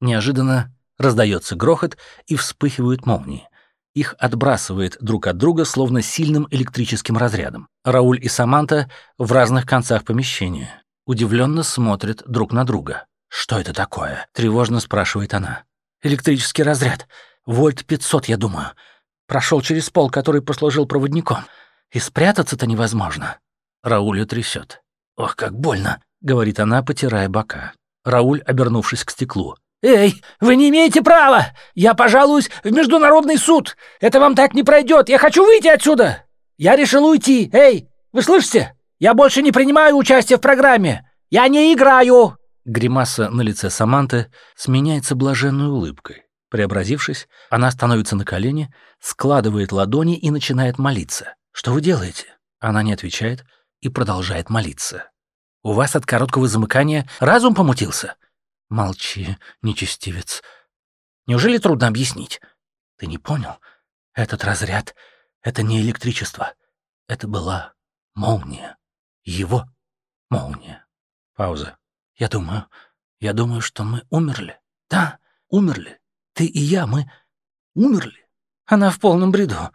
Неожиданно раздается грохот и вспыхивают молнии. Их отбрасывает друг от друга словно сильным электрическим разрядом. Рауль и Саманта в разных концах помещения. Удивленно смотрят друг на друга. «Что это такое?» — тревожно спрашивает она. «Электрический разряд. Вольт 500, я думаю. Прошел через пол, который послужил проводником. И спрятаться-то невозможно». Рауля трясет. «Ох, как больно!» — говорит она, потирая бока. Рауль, обернувшись к стеклу. «Эй, вы не имеете права! Я пожалуюсь в международный суд! Это вам так не пройдет! Я хочу выйти отсюда! Я решил уйти! Эй, вы слышите? Я больше не принимаю участие в программе! Я не играю!» Гримаса на лице Саманты сменяется блаженной улыбкой. Преобразившись, она становится на колени, складывает ладони и начинает молиться. «Что вы делаете?» Она не отвечает и продолжает молиться. «У вас от короткого замыкания разум помутился?» Молчи, нечестивец. Неужели трудно объяснить? Ты не понял? Этот разряд — это не электричество. Это была молния. Его молния. Пауза. Я думаю, я думаю, что мы умерли. Да, умерли. Ты и я, мы умерли. Она в полном бреду.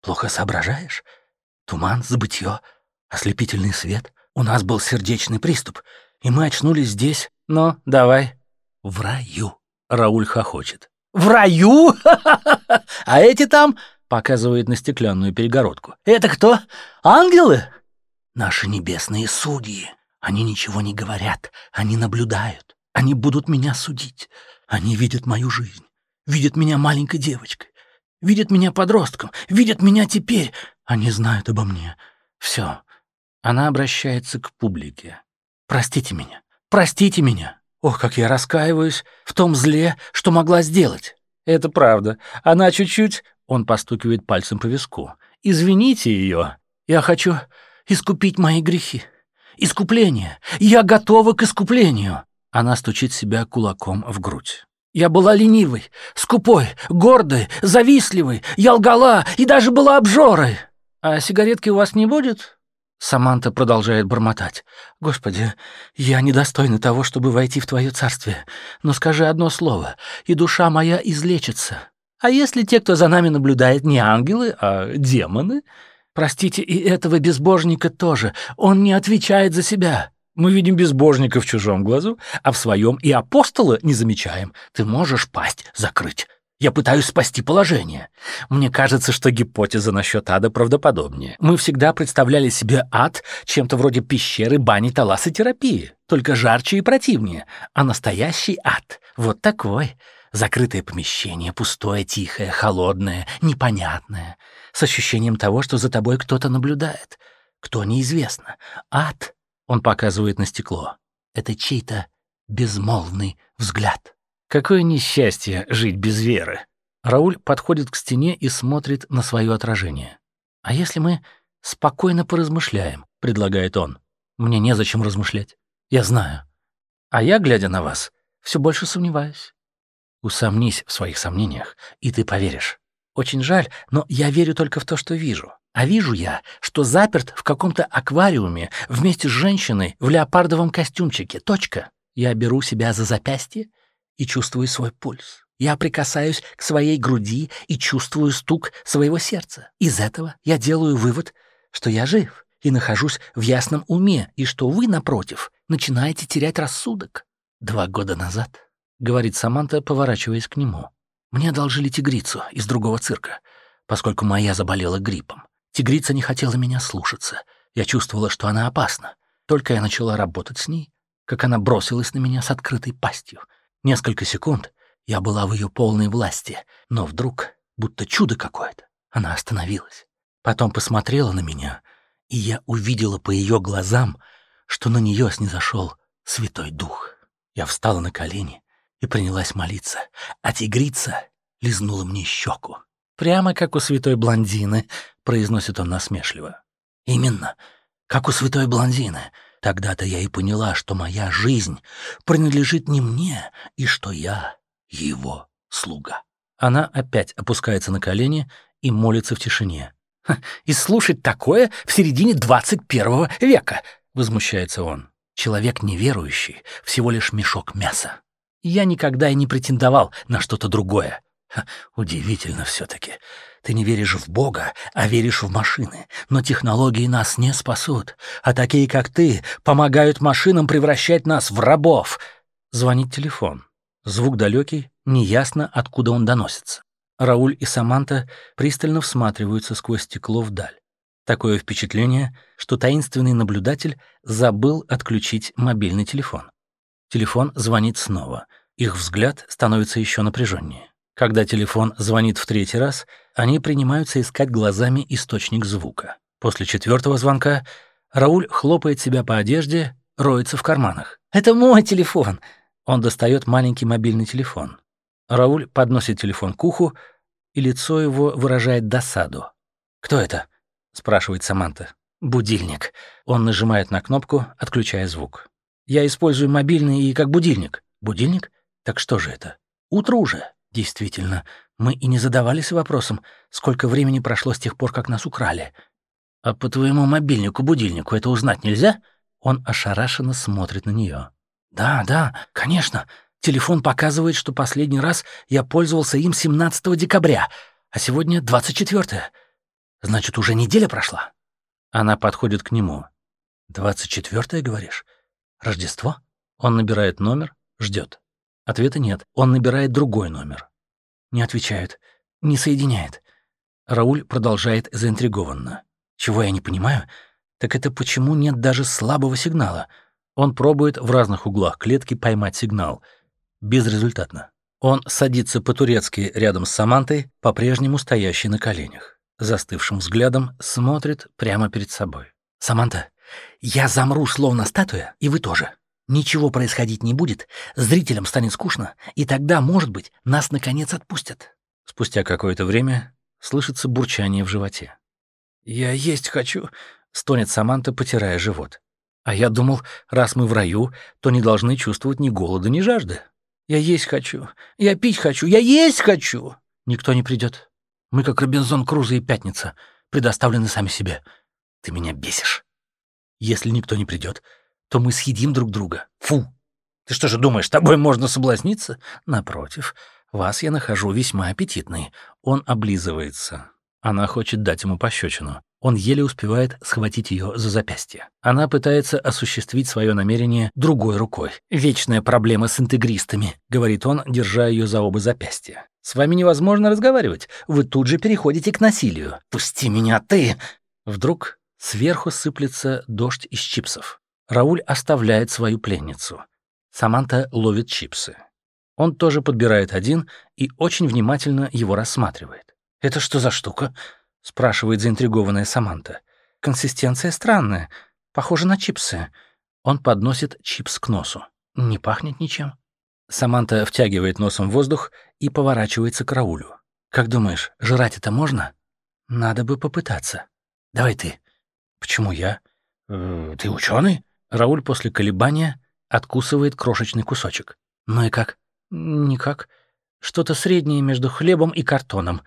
Плохо соображаешь? Туман, забытье, ослепительный свет. У нас был сердечный приступ, и мы очнулись здесь, «Ну, давай». «В раю», — Рауль хохочет. «В раю? А эти там...» — показывает на стеклянную перегородку. «Это кто? Ангелы?» «Наши небесные судьи. Они ничего не говорят, они наблюдают. Они будут меня судить. Они видят мою жизнь, видят меня маленькой девочкой, видят меня подростком, видят меня теперь. Они знают обо мне. Все. Она обращается к публике. Простите меня. Простите меня. Ох, как я раскаиваюсь в том зле, что могла сделать. Это правда. Она чуть-чуть... Он постукивает пальцем по виску. Извините ее. Я хочу искупить мои грехи. Искупление. Я готова к искуплению. Она стучит себя кулаком в грудь. Я была ленивой, скупой, гордой, завистливой. Я лгала и даже была обжорой. А сигаретки у вас не будет? Саманта продолжает бормотать. «Господи, я недостойна того, чтобы войти в Твое царствие. Но скажи одно слово, и душа моя излечится. А если те, кто за нами наблюдает, не ангелы, а демоны? Простите, и этого безбожника тоже. Он не отвечает за себя. Мы видим безбожника в чужом глазу, а в своем и апостола не замечаем. Ты можешь пасть закрыть». Я пытаюсь спасти положение. Мне кажется, что гипотеза насчет ада правдоподобнее. Мы всегда представляли себе ад чем-то вроде пещеры, бани, талассотерапии, только жарче и противнее. А настоящий ад вот такой. Закрытое помещение, пустое, тихое, холодное, непонятное, с ощущением того, что за тобой кто-то наблюдает. Кто неизвестно. Ад, он показывает на стекло, это чей-то безмолвный взгляд. Какое несчастье жить без веры. Рауль подходит к стене и смотрит на свое отражение. «А если мы спокойно поразмышляем?» — предлагает он. «Мне незачем размышлять. Я знаю. А я, глядя на вас, все больше сомневаюсь. Усомнись в своих сомнениях, и ты поверишь. Очень жаль, но я верю только в то, что вижу. А вижу я, что заперт в каком-то аквариуме вместе с женщиной в леопардовом костюмчике. Точка. Я беру себя за запястье и чувствую свой пульс. Я прикасаюсь к своей груди и чувствую стук своего сердца. Из этого я делаю вывод, что я жив и нахожусь в ясном уме, и что вы, напротив, начинаете терять рассудок. Два года назад, — говорит Саманта, поворачиваясь к нему, — мне одолжили тигрицу из другого цирка, поскольку моя заболела гриппом. Тигрица не хотела меня слушаться. Я чувствовала, что она опасна. Только я начала работать с ней, как она бросилась на меня с открытой пастью — Несколько секунд я была в ее полной власти, но вдруг, будто чудо какое-то, она остановилась. Потом посмотрела на меня, и я увидела по ее глазам, что на нее снизошел Святой Дух. Я встала на колени и принялась молиться, а тигрица лизнула мне щеку. «Прямо как у святой блондины», — произносит он насмешливо. «Именно, как у святой блондины», Тогда-то я и поняла, что моя жизнь принадлежит не мне, и что я его слуга. Она опять опускается на колени и молится в тишине. «И слушать такое в середине 21 века!» — возмущается он. «Человек неверующий — всего лишь мешок мяса. Я никогда и не претендовал на что-то другое. Удивительно все-таки. Ты не веришь в Бога, а веришь в машины. Но технологии нас не спасут. А такие, как ты, помогают машинам превращать нас в рабов. Звонит телефон. Звук далекий, неясно, откуда он доносится. Рауль и Саманта пристально всматриваются сквозь стекло вдаль. Такое впечатление, что таинственный наблюдатель забыл отключить мобильный телефон. Телефон звонит снова. Их взгляд становится еще напряженнее. Когда телефон звонит в третий раз, они принимаются искать глазами источник звука. После четвертого звонка Рауль хлопает себя по одежде, роется в карманах. «Это мой телефон!» Он достает маленький мобильный телефон. Рауль подносит телефон к уху, и лицо его выражает досаду. «Кто это?» спрашивает Саманта. Будильник. Он нажимает на кнопку, отключая звук. Я использую мобильный и как будильник. Будильник? Так что же это? Утро уже. Действительно, мы и не задавались вопросом, сколько времени прошло с тех пор, как нас украли. А по твоему мобильнику-будильнику это узнать нельзя? Он ошарашенно смотрит на нее. Да, да, конечно. Телефон показывает, что последний раз я пользовался им 17 декабря, а сегодня 24 -е. Значит, уже неделя прошла? Она подходит к нему. «Двадцать четвертое, говоришь? Рождество?» Он набирает номер, ждет. Ответа нет. Он набирает другой номер. Не отвечает. Не соединяет. Рауль продолжает заинтригованно. Чего я не понимаю, так это почему нет даже слабого сигнала. Он пробует в разных углах клетки поймать сигнал. Безрезультатно. Он садится по-турецки рядом с Самантой, по-прежнему стоящей на коленях застывшим взглядом смотрит прямо перед собой. «Саманта, я замру словно статуя, и вы тоже. Ничего происходить не будет, зрителям станет скучно, и тогда, может быть, нас наконец отпустят». Спустя какое-то время слышится бурчание в животе. «Я есть хочу», — стонет Саманта, потирая живот. «А я думал, раз мы в раю, то не должны чувствовать ни голода, ни жажды. Я есть хочу, я пить хочу, я есть хочу!» Никто не придет. Мы, как Робинзон Крузо и Пятница, предоставлены сами себе. Ты меня бесишь. Если никто не придет, то мы съедим друг друга. Фу! Ты что же думаешь, тобой можно соблазниться? Напротив, вас я нахожу весьма аппетитной. Он облизывается. Она хочет дать ему пощечину. Он еле успевает схватить ее за запястье. Она пытается осуществить свое намерение другой рукой. «Вечная проблема с интегристами», — говорит он, держа ее за оба запястья. С вами невозможно разговаривать. Вы тут же переходите к насилию. Пусти меня, ты!» Вдруг сверху сыплется дождь из чипсов. Рауль оставляет свою пленницу. Саманта ловит чипсы. Он тоже подбирает один и очень внимательно его рассматривает. «Это что за штука?» — спрашивает заинтригованная Саманта. «Консистенция странная. Похоже на чипсы». Он подносит чипс к носу. «Не пахнет ничем». Саманта втягивает носом воздух и поворачивается к Раулю. «Как думаешь, жрать это можно?» «Надо бы попытаться. Давай ты». «Почему я?» э, «Ты ученый? Рауль после колебания откусывает крошечный кусочек. «Ну и как?» «Никак. Что-то среднее между хлебом и картоном.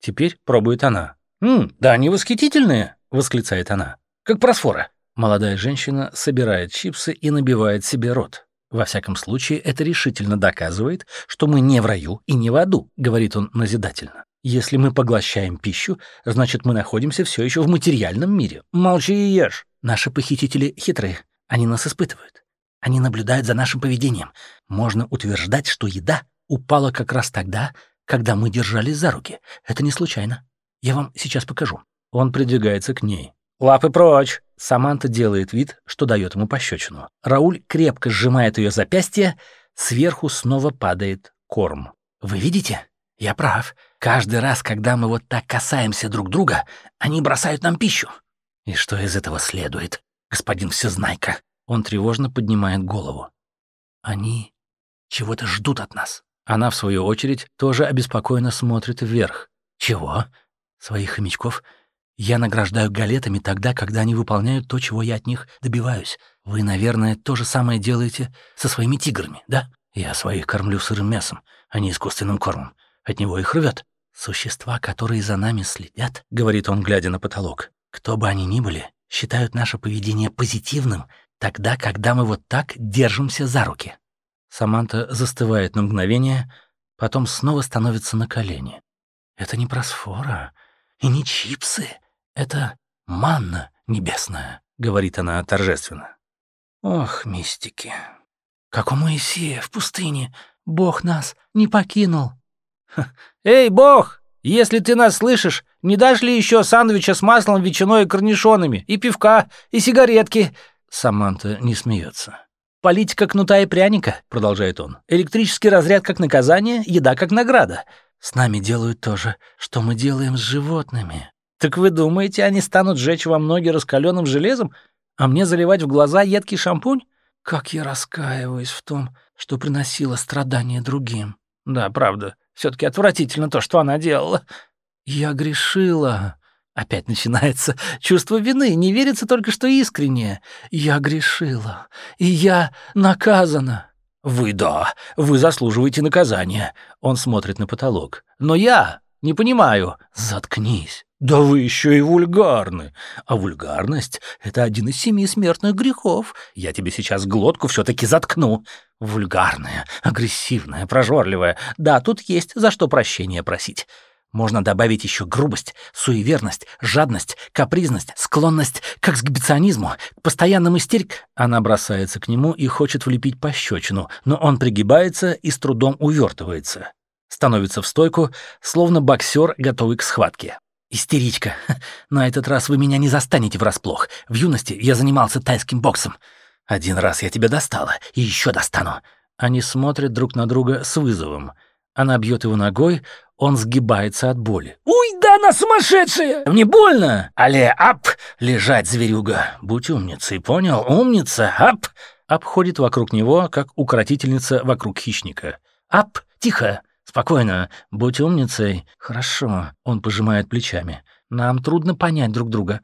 Теперь пробует она. «М, да они восхитительные!» — восклицает она. «Как просфора». Молодая женщина собирает чипсы и набивает себе рот. Во всяком случае, это решительно доказывает, что мы не в раю и не в аду, говорит он назидательно. Если мы поглощаем пищу, значит, мы находимся все еще в материальном мире. Молчи и ешь. Наши похитители хитрые. Они нас испытывают. Они наблюдают за нашим поведением. Можно утверждать, что еда упала как раз тогда, когда мы держались за руки. Это не случайно. Я вам сейчас покажу. Он придвигается к ней. «Лапы прочь!» Саманта делает вид, что дает ему пощечину. Рауль крепко сжимает ее запястье, сверху снова падает корм. «Вы видите? Я прав. Каждый раз, когда мы вот так касаемся друг друга, они бросают нам пищу. И что из этого следует, господин Всезнайка?» Он тревожно поднимает голову. «Они чего-то ждут от нас». Она, в свою очередь, тоже обеспокоенно смотрит вверх. «Чего? Своих хомячков?» Я награждаю галетами тогда, когда они выполняют то, чего я от них добиваюсь. Вы, наверное, то же самое делаете со своими тиграми, да? Я своих кормлю сырым мясом, а не искусственным кормом. От него их рвет. Существа, которые за нами следят, — говорит он, глядя на потолок, — кто бы они ни были, считают наше поведение позитивным тогда, когда мы вот так держимся за руки. Саманта застывает на мгновение, потом снова становится на колени. Это не просфора и не чипсы. Это манна небесная, говорит она торжественно. Ох, мистики. Как у Моисея в пустыне. Бог нас не покинул. Эй, Бог, если ты нас слышишь, не дашь еще сандвича с маслом, ветчиной и корнишонами, и пивка, и сигаретки? Саманта не смеется. «Политика кнута и пряника», — продолжает он. «Электрический разряд как наказание, еда как награда. С нами делают то же, что мы делаем с животными». «Так вы думаете, они станут сжечь вам ноги раскаленным железом, а мне заливать в глаза едкий шампунь? Как я раскаиваюсь в том, что приносила страдания другим. Да, правда, все таки отвратительно то, что она делала. Я грешила. Опять начинается чувство вины, не верится только, что искренне. Я грешила, и я наказана. Вы да, вы заслуживаете наказания. Он смотрит на потолок. Но я не понимаю. Заткнись. Да вы еще и вульгарны. А вульгарность — это один из семи смертных грехов. Я тебе сейчас глотку все-таки заткну. Вульгарная, агрессивная, прожорливая. Да, тут есть за что прощения просить. Можно добавить еще грубость, суеверность, жадность, капризность, склонность к эксгибиционизму, к постоянным истерик. Она бросается к нему и хочет влепить пощечину, но он пригибается и с трудом увертывается. Становится в стойку, словно боксер, готовый к схватке. «Истеричка. На этот раз вы меня не застанете врасплох. В юности я занимался тайским боксом. Один раз я тебя достала, и еще достану». Они смотрят друг на друга с вызовом. Она бьет его ногой, он сгибается от боли. «Уй, да она сумасшедшая! Мне больно! Але, ап! Лежать, зверюга! Будь умницей, понял? Умница, ап!» Обходит вокруг него, как укротительница вокруг хищника. «Ап! Тихо! Спокойно! Будь умницей!» «Хорошо!» — он пожимает плечами. «Нам трудно понять друг друга.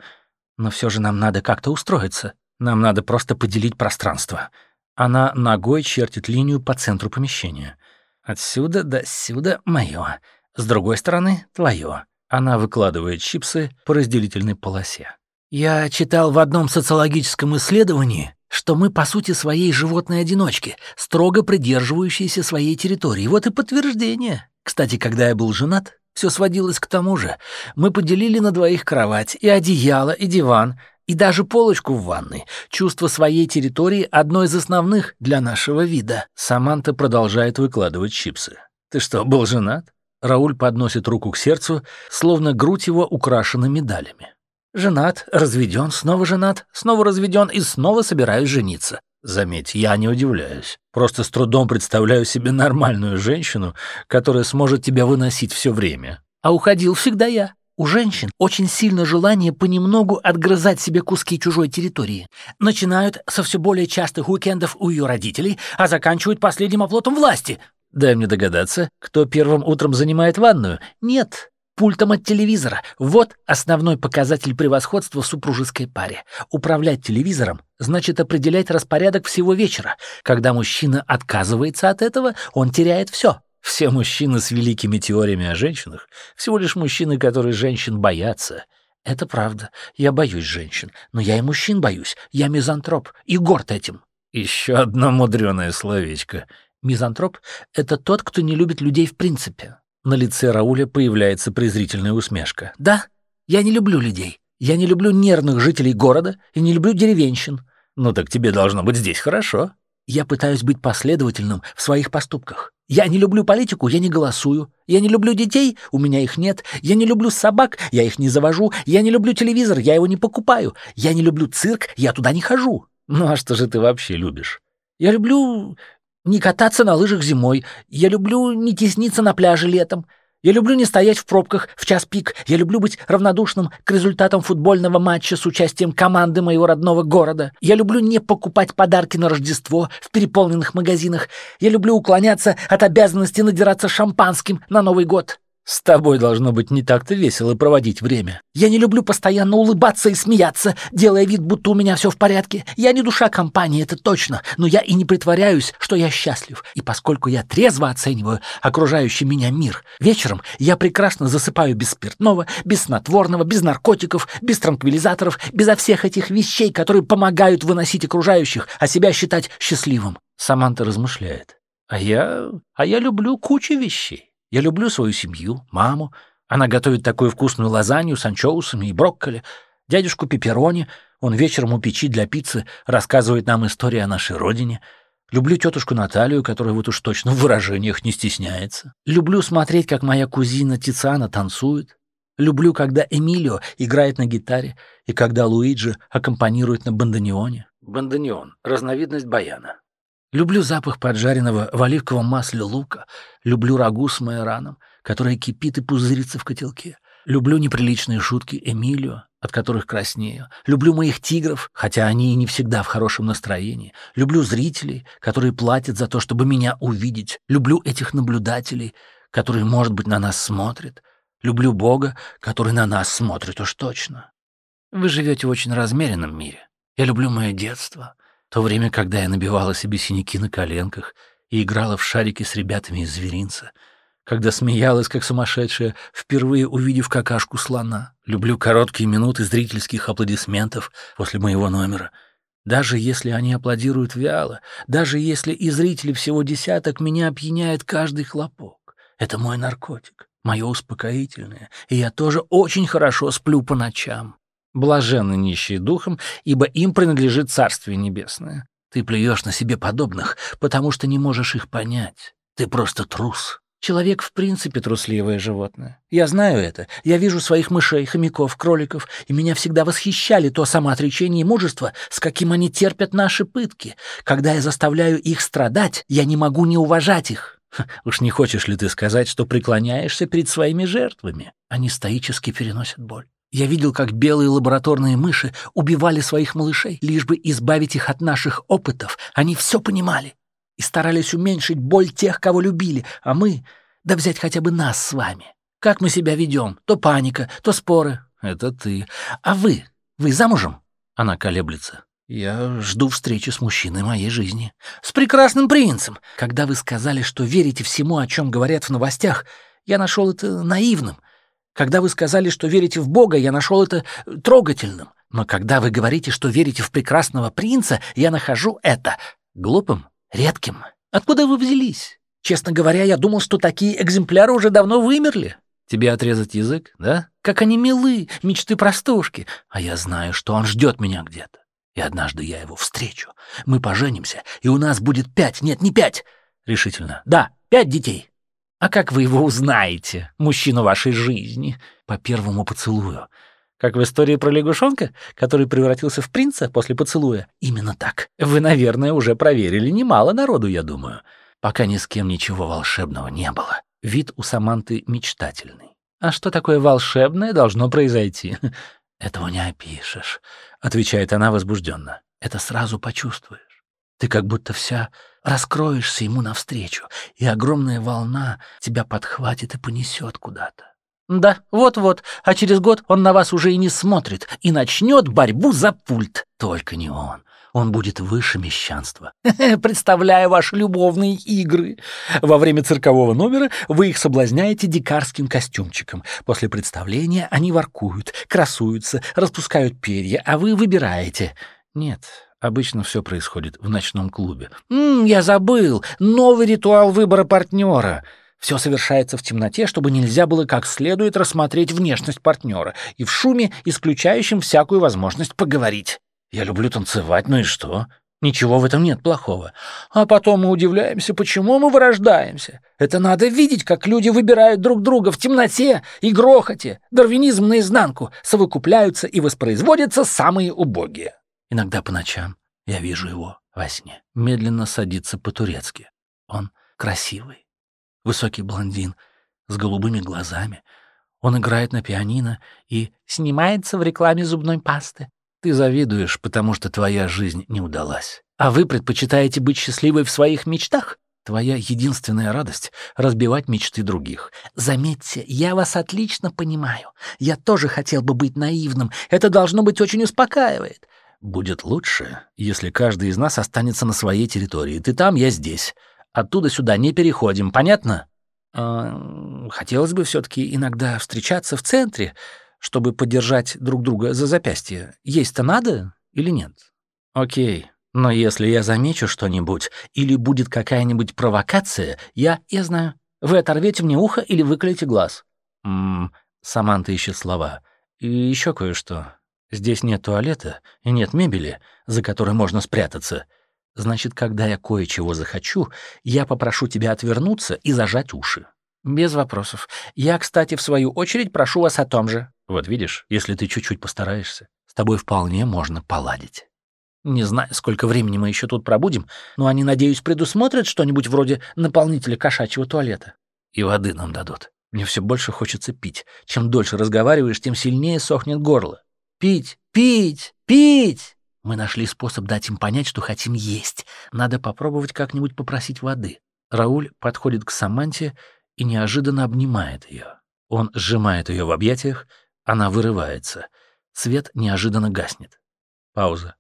Но все же нам надо как-то устроиться. Нам надо просто поделить пространство». Она ногой чертит линию по центру помещения. Отсюда до сюда мое. С другой стороны — твое. Она выкладывает чипсы по разделительной полосе. Я читал в одном социологическом исследовании, что мы, по сути, своей животной одиночки, строго придерживающиеся своей территории. Вот и подтверждение. Кстати, когда я был женат, все сводилось к тому же. Мы поделили на двоих кровать, и одеяло, и диван, и даже полочку в ванной. Чувство своей территории — одно из основных для нашего вида. Саманта продолжает выкладывать чипсы. Ты что, был женат? Рауль подносит руку к сердцу, словно грудь его украшена медалями. Женат, разведен, снова женат, снова разведен и снова собираюсь жениться. Заметь, я не удивляюсь. Просто с трудом представляю себе нормальную женщину, которая сможет тебя выносить все время. А уходил всегда я. У женщин очень сильно желание понемногу отгрызать себе куски чужой территории. Начинают со все более частых уикендов у ее родителей, а заканчивают последним оплотом власти. Дай мне догадаться, кто первым утром занимает ванную? Нет, пультом от телевизора. Вот основной показатель превосходства в супружеской паре. Управлять телевизором значит определять распорядок всего вечера. Когда мужчина отказывается от этого, он теряет все. Все мужчины с великими теориями о женщинах всего лишь мужчины, которые женщин боятся. Это правда. Я боюсь женщин, но я и мужчин боюсь. Я мизантроп и горд этим. Еще одно мудреное словечко. Мизантроп — это тот, кто не любит людей в принципе. На лице Рауля появляется презрительная усмешка. «Да, я не люблю людей. Я не люблю нервных жителей города и не люблю деревенщин. Ну так тебе должно быть здесь хорошо. Я пытаюсь быть последовательным в своих поступках. Я не люблю политику, я не голосую. Я не люблю детей, у меня их нет. Я не люблю собак, я их не завожу. Я не люблю телевизор, я его не покупаю. Я не люблю цирк, я туда не хожу. Ну а что же ты вообще любишь? Я люблю не кататься на лыжах зимой. Я люблю не тесниться на пляже летом. Я люблю не стоять в пробках в час пик. Я люблю быть равнодушным к результатам футбольного матча с участием команды моего родного города. Я люблю не покупать подарки на Рождество в переполненных магазинах. Я люблю уклоняться от обязанности надираться шампанским на Новый год. С тобой должно быть не так-то весело проводить время. Я не люблю постоянно улыбаться и смеяться, делая вид, будто у меня все в порядке. Я не душа компании, это точно, но я и не притворяюсь, что я счастлив. И поскольку я трезво оцениваю окружающий меня мир, вечером я прекрасно засыпаю без спиртного, без снотворного, без наркотиков, без транквилизаторов, безо всех этих вещей, которые помогают выносить окружающих, а себя считать счастливым. Саманта размышляет. А я... а я люблю кучу вещей. Я люблю свою семью, маму. Она готовит такую вкусную лазанью с анчоусами и брокколи. Дядюшку Пепперони, он вечером у печи для пиццы рассказывает нам истории о нашей родине. Люблю тетушку Наталью, которая вот уж точно в выражениях не стесняется. Люблю смотреть, как моя кузина Тициана танцует. Люблю, когда Эмилио играет на гитаре и когда Луиджи аккомпанирует на бандонеоне. Бандонеон — разновидность баяна. Люблю запах поджаренного в оливковом масле лука. Люблю рагу с майораном, которое кипит и пузырится в котелке. Люблю неприличные шутки Эмилио, от которых краснею. Люблю моих тигров, хотя они и не всегда в хорошем настроении. Люблю зрителей, которые платят за то, чтобы меня увидеть. Люблю этих наблюдателей, которые, может быть, на нас смотрят. Люблю Бога, который на нас смотрит уж точно. Вы живете в очень размеренном мире. Я люблю мое детство, то время, когда я набивала себе синяки на коленках и играла в шарики с ребятами из зверинца, когда смеялась, как сумасшедшая, впервые увидев какашку слона. Люблю короткие минуты зрительских аплодисментов после моего номера. Даже если они аплодируют вяло, даже если и зрители всего десяток, меня опьяняет каждый хлопок. Это мой наркотик, мое успокоительное, и я тоже очень хорошо сплю по ночам. Блаженны нищие духом, ибо им принадлежит Царствие Небесное. Ты плюешь на себе подобных, потому что не можешь их понять. Ты просто трус. Человек в принципе трусливое животное. Я знаю это. Я вижу своих мышей, хомяков, кроликов, и меня всегда восхищали то самоотречение и мужество, с каким они терпят наши пытки. Когда я заставляю их страдать, я не могу не уважать их. Уж не хочешь ли ты сказать, что преклоняешься перед своими жертвами? Они стоически переносят боль. Я видел, как белые лабораторные мыши убивали своих малышей, лишь бы избавить их от наших опытов. Они все понимали и старались уменьшить боль тех, кого любили, а мы... Да взять хотя бы нас с вами. Как мы себя ведем? То паника, то споры. Это ты. А вы? Вы замужем? Она колеблется. Я жду встречи с мужчиной моей жизни. С прекрасным принцем. Когда вы сказали, что верите всему, о чем говорят в новостях, я нашел это наивным. Когда вы сказали, что верите в Бога, я нашел это трогательным. Но когда вы говорите, что верите в прекрасного принца, я нахожу это глупым, редким. Откуда вы взялись? Честно говоря, я думал, что такие экземпляры уже давно вымерли. Тебе отрезать язык, да? Как они милы, мечты простушки. А я знаю, что он ждет меня где-то. И однажды я его встречу. Мы поженимся, и у нас будет пять, нет, не пять. Решительно. Да, пять детей. А как вы его узнаете, мужчину вашей жизни? По первому поцелую. Как в истории про лягушонка, который превратился в принца после поцелуя. Именно так. Вы, наверное, уже проверили немало народу, я думаю. Пока ни с кем ничего волшебного не было. Вид у Саманты мечтательный. А что такое волшебное должно произойти? Этого не опишешь, отвечает она возбужденно. Это сразу почувствуешь. Ты как будто вся раскроешься ему навстречу, и огромная волна тебя подхватит и понесет куда-то. Да, вот-вот, а через год он на вас уже и не смотрит, и начнет борьбу за пульт. Только не он. Он будет выше мещанства. Представляю ваши любовные игры. Во время циркового номера вы их соблазняете дикарским костюмчиком. После представления они воркуют, красуются, распускают перья, а вы выбираете. Нет, Обычно все происходит в ночном клубе. «М, я забыл! Новый ритуал выбора партнера!» Все совершается в темноте, чтобы нельзя было как следует рассмотреть внешность партнера, и в шуме, исключающем всякую возможность поговорить. Я люблю танцевать, ну и что? Ничего в этом нет плохого. А потом мы удивляемся, почему мы вырождаемся. Это надо видеть, как люди выбирают друг друга в темноте и грохоте. Дарвинизм наизнанку. Совокупляются и воспроизводятся самые убогие. Иногда по ночам я вижу его во сне. Медленно садится по-турецки. Он красивый. Высокий блондин с голубыми глазами. Он играет на пианино и снимается в рекламе зубной пасты. Ты завидуешь, потому что твоя жизнь не удалась. А вы предпочитаете быть счастливой в своих мечтах? Твоя единственная радость — разбивать мечты других. Заметьте, я вас отлично понимаю. Я тоже хотел бы быть наивным. Это должно быть очень успокаивает. Будет лучше, если каждый из нас останется на своей территории. Ты там, я здесь. Оттуда сюда не переходим, понятно? А, хотелось бы все таки иногда встречаться в центре, чтобы поддержать друг друга за запястье. Есть-то надо или нет? Окей, Но если я замечу что-нибудь или будет какая-нибудь провокация, я... Я знаю. Вы оторвете мне ухо или выколите глаз. Ммм, Саманта ищет слова. И еще кое-что. Здесь нет туалета и нет мебели, за которой можно спрятаться. Значит, когда я кое-чего захочу, я попрошу тебя отвернуться и зажать уши. Без вопросов. Я, кстати, в свою очередь прошу вас о том же. Вот видишь, если ты чуть-чуть постараешься, с тобой вполне можно поладить. Не знаю, сколько времени мы еще тут пробудем, но они, надеюсь, предусмотрят что-нибудь вроде наполнителя кошачьего туалета. И воды нам дадут. Мне все больше хочется пить. Чем дольше разговариваешь, тем сильнее сохнет горло. Пить, пить, пить! Мы нашли способ дать им понять, что хотим есть. Надо попробовать как-нибудь попросить воды. Рауль подходит к Саманте и неожиданно обнимает ее. Он сжимает ее в объятиях, она вырывается. Свет неожиданно гаснет. Пауза.